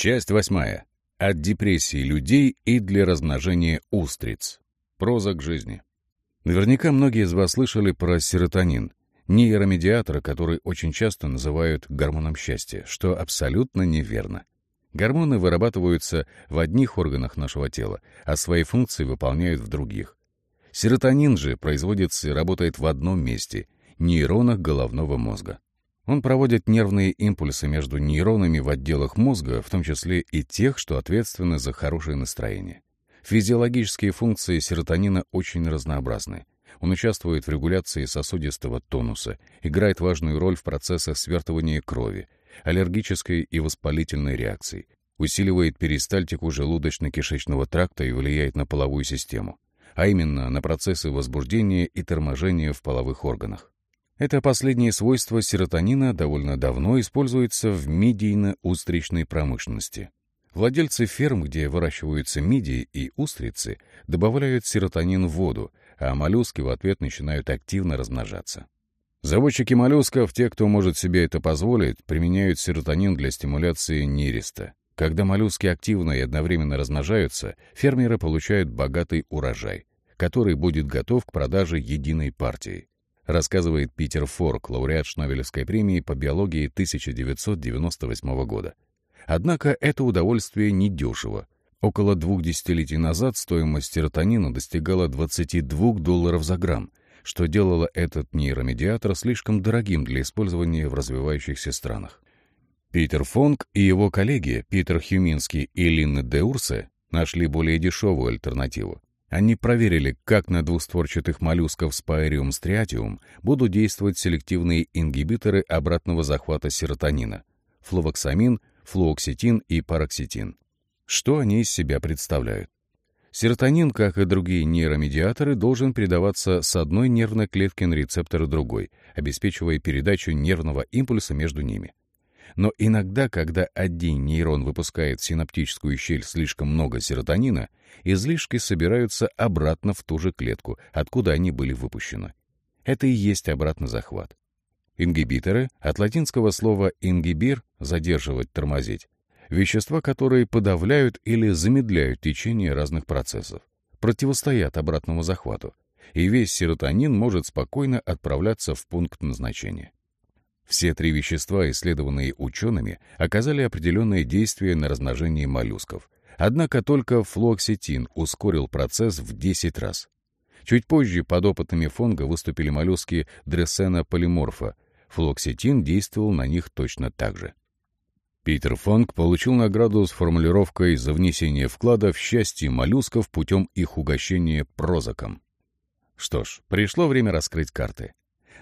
Часть восьмая. От депрессии людей и для размножения устриц. Проза к жизни. Наверняка многие из вас слышали про серотонин, нейромедиатора, который очень часто называют гормоном счастья, что абсолютно неверно. Гормоны вырабатываются в одних органах нашего тела, а свои функции выполняют в других. Серотонин же производится и работает в одном месте — нейронах головного мозга. Он проводит нервные импульсы между нейронами в отделах мозга, в том числе и тех, что ответственны за хорошее настроение. Физиологические функции серотонина очень разнообразны. Он участвует в регуляции сосудистого тонуса, играет важную роль в процессах свертывания крови, аллергической и воспалительной реакции, усиливает перистальтику желудочно-кишечного тракта и влияет на половую систему, а именно на процессы возбуждения и торможения в половых органах. Это последнее свойство серотонина довольно давно используется в мидийно-устричной промышленности. Владельцы ферм, где выращиваются мидии и устрицы, добавляют серотонин в воду, а моллюски в ответ начинают активно размножаться. Заводчики моллюсков, те, кто может себе это позволить, применяют серотонин для стимуляции нереста. Когда моллюски активно и одновременно размножаются, фермеры получают богатый урожай, который будет готов к продаже единой партии рассказывает Питер Форк, лауреат Шнобелевской премии по биологии 1998 года. Однако это удовольствие недешево. Около двух десятилетий назад стоимость серотонина достигала 22 долларов за грамм, что делало этот нейромедиатор слишком дорогим для использования в развивающихся странах. Питер Фонг и его коллеги Питер Хюминский и Линна Деурсе нашли более дешевую альтернативу они проверили, как на двустворчатых моллюсков Sphaerium striatium будут действовать селективные ингибиторы обратного захвата серотонина — флувоксамин, флуоксетин и пароксетин. Что они из себя представляют? Серотонин, как и другие нейромедиаторы, должен передаваться с одной нервной клетки на рецептор другой, обеспечивая передачу нервного импульса между ними. Но иногда, когда один нейрон выпускает в синаптическую щель слишком много серотонина, излишки собираются обратно в ту же клетку, откуда они были выпущены. Это и есть обратный захват. Ингибиторы, от латинского слова «ингибир» — задерживать, тормозить, вещества, которые подавляют или замедляют течение разных процессов, противостоят обратному захвату, и весь серотонин может спокойно отправляться в пункт назначения. Все три вещества, исследованные учеными, оказали определенное действие на размножение моллюсков. Однако только флуоксетин ускорил процесс в 10 раз. Чуть позже подопытными фонга выступили моллюски дрессена полиморфа. Флуоксетин действовал на них точно так же. Питер Фонг получил награду с формулировкой за внесение вклада в счастье моллюсков путем их угощения прозаком. Что ж, пришло время раскрыть карты.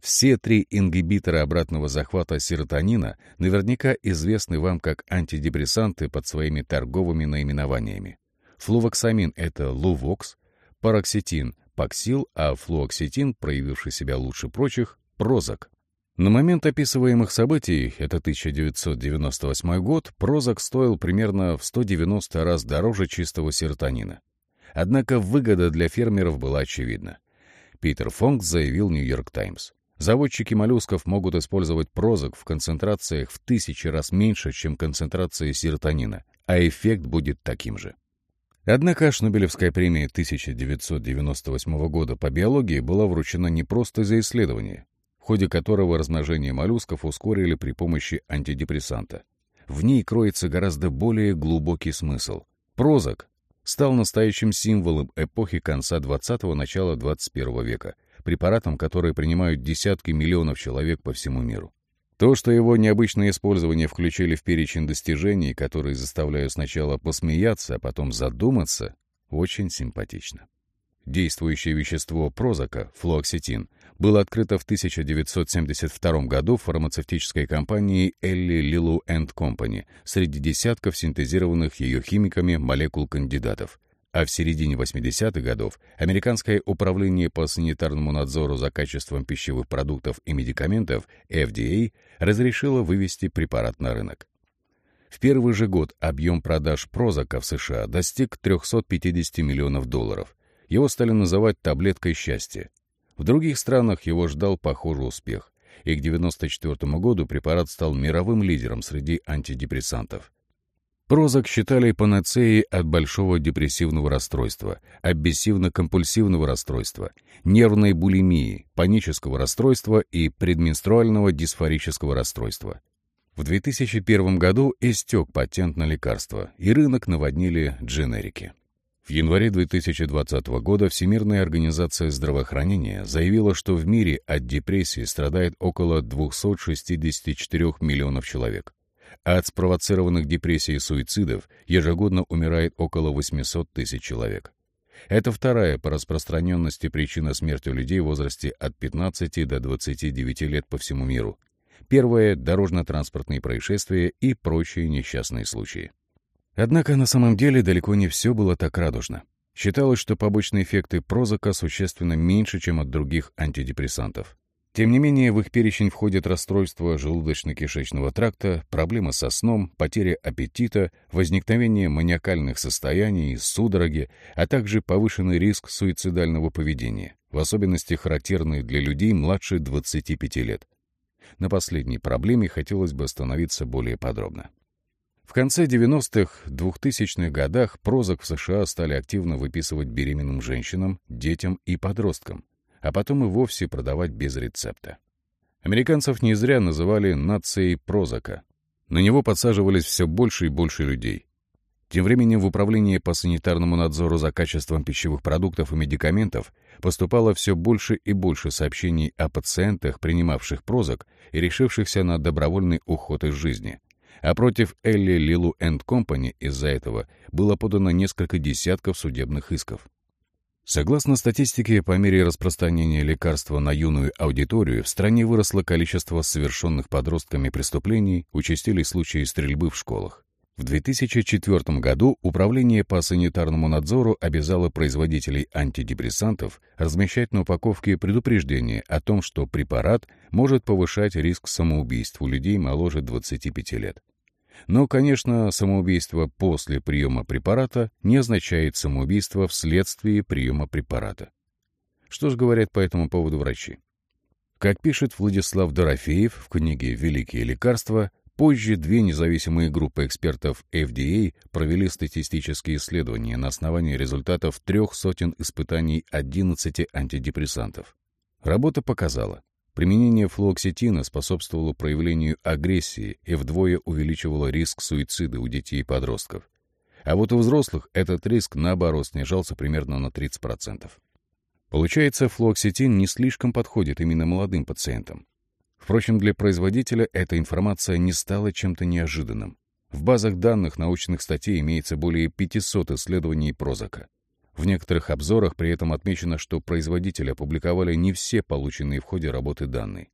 Все три ингибитора обратного захвата серотонина наверняка известны вам как антидепрессанты под своими торговыми наименованиями. Флувоксамин — это Лувокс, пароксетин — Паксил, а флуоксетин, проявивший себя лучше прочих, — Прозак. На момент описываемых событий, это 1998 год, Прозак стоил примерно в 190 раз дороже чистого серотонина. Однако выгода для фермеров была очевидна. Питер Фонг заявил «Нью-Йорк Таймс». Заводчики моллюсков могут использовать прозок в концентрациях в тысячи раз меньше, чем концентрации серотонина, а эффект будет таким же. Однако Шнобелевская премия 1998 года по биологии была вручена не просто за исследование, в ходе которого размножение моллюсков ускорили при помощи антидепрессанта. В ней кроется гораздо более глубокий смысл. Прозок стал настоящим символом эпохи конца 20-го, начала 21 века — препаратом, который принимают десятки миллионов человек по всему миру. То, что его необычное использование включили в перечень достижений, которые заставляют сначала посмеяться, а потом задуматься, очень симпатично. Действующее вещество прозака, флуоксетин, было открыто в 1972 году фармацевтической компанией Ellie Lillu Company среди десятков синтезированных ее химиками молекул кандидатов — а в середине 80-х годов Американское управление по санитарному надзору за качеством пищевых продуктов и медикаментов FDA разрешило вывести препарат на рынок. В первый же год объем продаж Прозака в США достиг 350 миллионов долларов. Его стали называть таблеткой счастья. В других странах его ждал похожий успех, и к 1994 году препарат стал мировым лидером среди антидепрессантов. Прозак считали панацеей от большого депрессивного расстройства, обессивно-компульсивного расстройства, нервной булимии, панического расстройства и предменструального дисфорического расстройства. В 2001 году истек патент на лекарство, и рынок наводнили дженерики. В январе 2020 года Всемирная организация здравоохранения заявила, что в мире от депрессии страдает около 264 миллионов человек а от спровоцированных депрессий и суицидов ежегодно умирает около 800 тысяч человек. Это вторая по распространенности причина смерти у людей в возрасте от 15 до 29 лет по всему миру. Первое — дорожно-транспортные происшествия и прочие несчастные случаи. Однако на самом деле далеко не все было так радужно. Считалось, что побочные эффекты прозака существенно меньше, чем от других антидепрессантов. Тем не менее, в их перечень входят расстройства желудочно-кишечного тракта, проблемы со сном, потеря аппетита, возникновение маниакальных состояний, судороги, а также повышенный риск суицидального поведения, в особенности характерный для людей младше 25 лет. На последней проблеме хотелось бы остановиться более подробно. В конце 90-х, 2000-х годах прозок в США стали активно выписывать беременным женщинам, детям и подросткам, а потом и вовсе продавать без рецепта. Американцев не зря называли нацией прозака. На него подсаживались все больше и больше людей. Тем временем в Управление по санитарному надзору за качеством пищевых продуктов и медикаментов поступало все больше и больше сообщений о пациентах, принимавших прозак и решившихся на добровольный уход из жизни. А против Элли Лилу энд Компани из-за этого было подано несколько десятков судебных исков. Согласно статистике, по мере распространения лекарства на юную аудиторию в стране выросло количество совершенных подростками преступлений, участились случаи стрельбы в школах. В 2004 году Управление по санитарному надзору обязало производителей антидепрессантов размещать на упаковке предупреждение о том, что препарат может повышать риск самоубийств у людей моложе 25 лет. Но, конечно, самоубийство после приема препарата не означает самоубийство вследствие приема препарата. Что же говорят по этому поводу врачи? Как пишет Владислав Дорофеев в книге «Великие лекарства», позже две независимые группы экспертов FDA провели статистические исследования на основании результатов трех сотен испытаний 11 антидепрессантов. Работа показала, Применение флуоксетина способствовало проявлению агрессии и вдвое увеличивало риск суицида у детей и подростков. А вот у взрослых этот риск, наоборот, снижался примерно на 30%. Получается, флуоксетин не слишком подходит именно молодым пациентам. Впрочем, для производителя эта информация не стала чем-то неожиданным. В базах данных научных статей имеется более 500 исследований прозака. В некоторых обзорах при этом отмечено, что производители опубликовали не все полученные в ходе работы данные.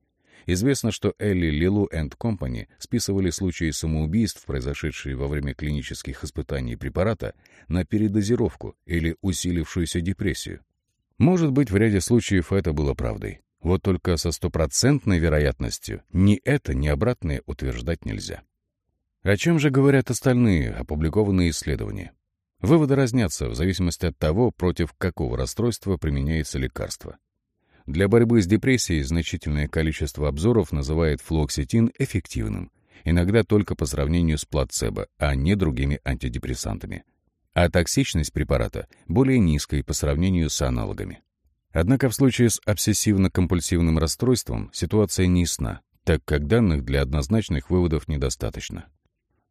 Известно, что Элли Лилу энд Компани списывали случаи самоубийств, произошедшие во время клинических испытаний препарата, на передозировку или усилившуюся депрессию. Может быть, в ряде случаев это было правдой. Вот только со стопроцентной вероятностью ни это, ни обратное утверждать нельзя. О чем же говорят остальные опубликованные исследования? Выводы разнятся в зависимости от того, против какого расстройства применяется лекарство. Для борьбы с депрессией значительное количество обзоров называет флуоксетин эффективным, иногда только по сравнению с плацебо, а не другими антидепрессантами. А токсичность препарата более низкой по сравнению с аналогами. Однако в случае с обсессивно-компульсивным расстройством ситуация не ясна, так как данных для однозначных выводов недостаточно.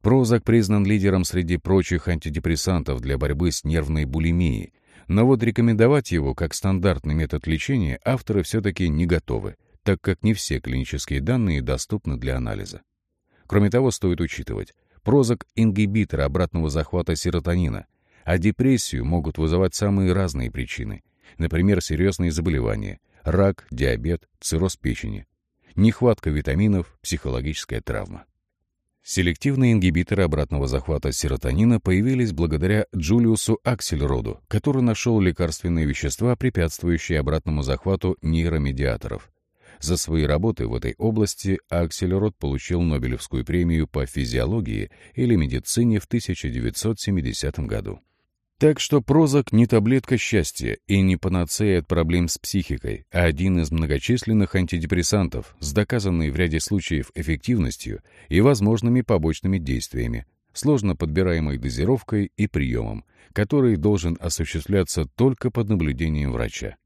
Прозак признан лидером среди прочих антидепрессантов для борьбы с нервной булимией, но вот рекомендовать его как стандартный метод лечения авторы все-таки не готовы, так как не все клинические данные доступны для анализа. Кроме того, стоит учитывать, прозак — ингибитор обратного захвата серотонина, а депрессию могут вызывать самые разные причины, например, серьезные заболевания, рак, диабет, цирроз печени, нехватка витаминов, психологическая травма. Селективные ингибиторы обратного захвата серотонина появились благодаря Джулиусу Аксельроду, который нашел лекарственные вещества, препятствующие обратному захвату нейромедиаторов. За свои работы в этой области Аксельрод получил Нобелевскую премию по физиологии или медицине в 1970 году. Так что прозак не таблетка счастья и не панацея от проблем с психикой, а один из многочисленных антидепрессантов с доказанной в ряде случаев эффективностью и возможными побочными действиями, сложно подбираемой дозировкой и приемом, который должен осуществляться только под наблюдением врача.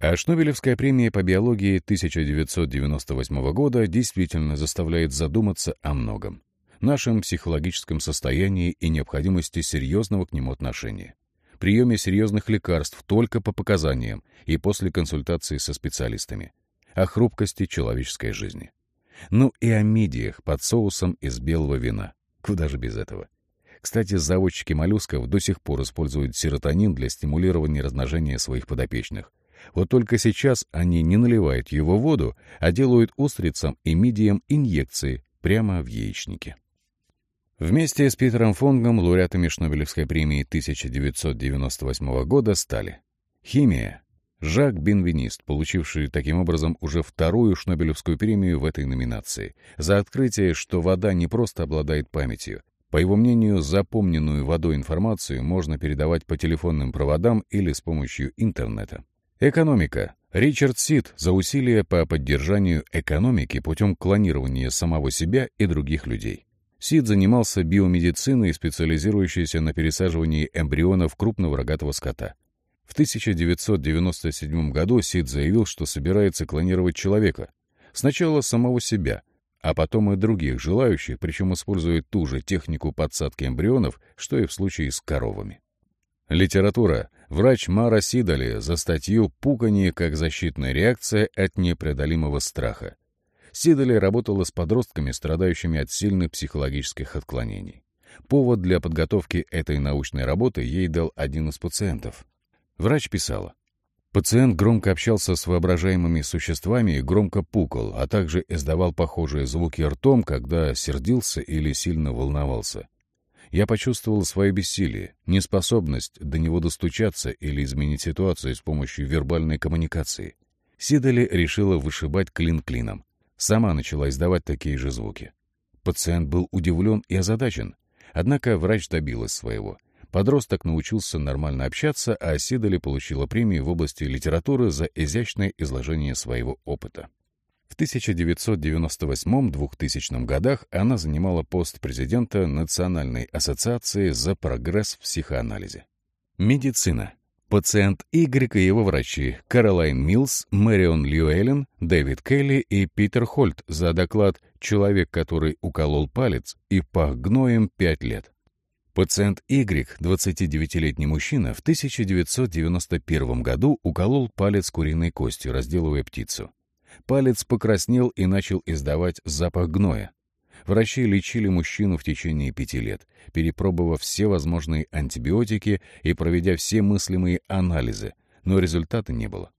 А Шнобелевская премия по биологии 1998 года действительно заставляет задуматься о многом. Нашем психологическом состоянии и необходимости серьезного к нему отношения. Приеме серьезных лекарств только по показаниям и после консультации со специалистами. О хрупкости человеческой жизни. Ну и о мидиях под соусом из белого вина. Куда же без этого? Кстати, заводчики моллюсков до сих пор используют серотонин для стимулирования размножения своих подопечных. Вот только сейчас они не наливают его в воду, а делают устрицам и мидиям инъекции прямо в яичнике. Вместе с Питером Фонгом лауреатами Шнобелевской премии 1998 года стали химия, Жак Бенвенист, получивший таким образом уже вторую Шнобелевскую премию в этой номинации, за открытие, что вода не просто обладает памятью. По его мнению, запомненную водой информацию можно передавать по телефонным проводам или с помощью интернета. Экономика. Ричард Сид за усилия по поддержанию экономики путем клонирования самого себя и других людей. Сид занимался биомедициной, специализирующейся на пересаживании эмбрионов крупного рогатого скота. В 1997 году Сид заявил, что собирается клонировать человека. Сначала самого себя, а потом и других желающих, причем используя ту же технику подсадки эмбрионов, что и в случае с коровами. Литература. Врач Мара Сидали за статью «Пуканье как защитная реакция от непреодолимого страха». Сидали работала с подростками, страдающими от сильных психологических отклонений. Повод для подготовки этой научной работы ей дал один из пациентов. Врач писала. Пациент громко общался с воображаемыми существами и громко пукал, а также издавал похожие звуки ртом, когда сердился или сильно волновался. Я почувствовал свое бессилие, неспособность до него достучаться или изменить ситуацию с помощью вербальной коммуникации. Сидали решила вышибать клин клином. Сама начала издавать такие же звуки. Пациент был удивлен и озадачен. Однако врач добилась своего. Подросток научился нормально общаться, а Сидали получила премию в области литературы за изящное изложение своего опыта. В 1998-2000 годах она занимала пост президента Национальной ассоциации за прогресс в психоанализе. Медицина. Пациент Y и его врачи Каролайн Милс, Мэрион Льюэллен, Дэвид Келли и Питер Хольт за доклад «Человек, который уколол палец и пах гноем пять лет». Пациент Y, 29-летний мужчина, в 1991 году уколол палец куриной костью, разделывая птицу. Палец покраснел и начал издавать запах гноя. Врачи лечили мужчину в течение пяти лет, перепробовав все возможные антибиотики и проведя все мыслимые анализы, но результата не было.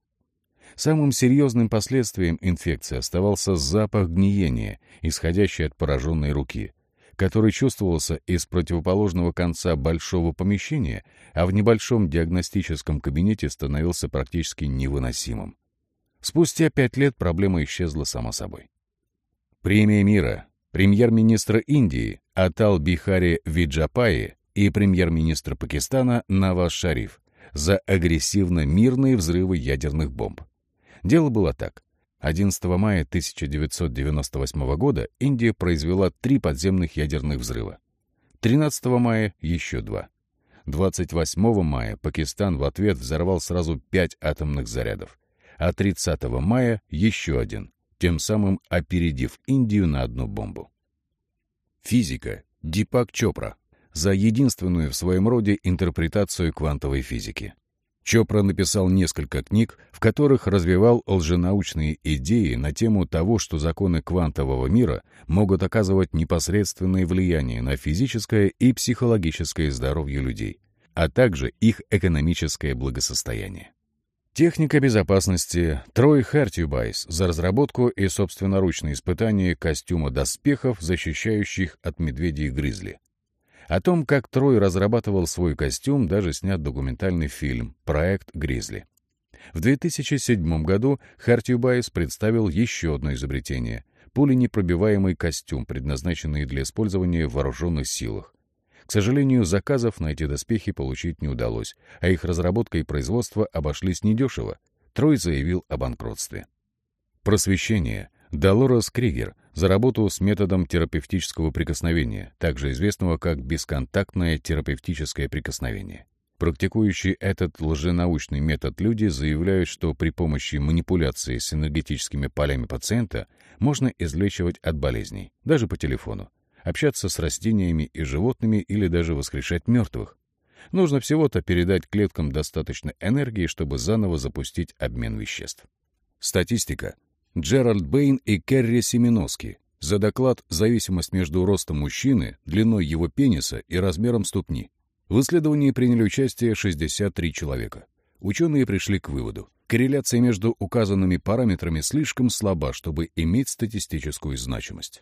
Самым серьезным последствием инфекции оставался запах гниения, исходящий от пораженной руки, который чувствовался из противоположного конца большого помещения, а в небольшом диагностическом кабинете становился практически невыносимым. Спустя пять лет проблема исчезла сама собой. Премия мира, премьер-министр Индии Атал Бихари Виджапаи и премьер-министр Пакистана Наваз Шариф за агрессивно-мирные взрывы ядерных бомб. Дело было так. 11 мая 1998 года Индия произвела три подземных ядерных взрыва. 13 мая еще два. 28 мая Пакистан в ответ взорвал сразу пять атомных зарядов а 30 мая еще один, тем самым опередив Индию на одну бомбу. Физика. Дипак Чопра. За единственную в своем роде интерпретацию квантовой физики. Чопра написал несколько книг, в которых развивал лженаучные идеи на тему того, что законы квантового мира могут оказывать непосредственное влияние на физическое и психологическое здоровье людей, а также их экономическое благосостояние. Техника безопасности Трой Хертюбайс за разработку и собственноручное испытание костюма доспехов, защищающих от медведей и гризли. О том, как Трой разрабатывал свой костюм, даже снят документальный фильм «Проект Гризли». В 2007 году Хартюбайс представил еще одно изобретение — пуленепробиваемый костюм, предназначенный для использования в вооруженных силах. К сожалению, заказов на эти доспехи получить не удалось, а их разработка и производство обошлись недешево. Трой заявил о банкротстве. Просвещение. Долорес Кригер, за работу с методом терапевтического прикосновения, также известного как бесконтактное терапевтическое прикосновение. Практикующие этот лженаучный метод люди заявляют, что при помощи манипуляции с энергетическими полями пациента можно излечивать от болезней, даже по телефону, общаться с растениями и животными или даже воскрешать мертвых. Нужно всего-то передать клеткам достаточно энергии, чтобы заново запустить обмен веществ. Статистика. Джеральд Бэйн и Керри Семеновский за доклад «Зависимость между ростом мужчины, длиной его пениса и размером ступни». В исследовании приняли участие 63 человека. Ученые пришли к выводу. Корреляция между указанными параметрами слишком слаба, чтобы иметь статистическую значимость.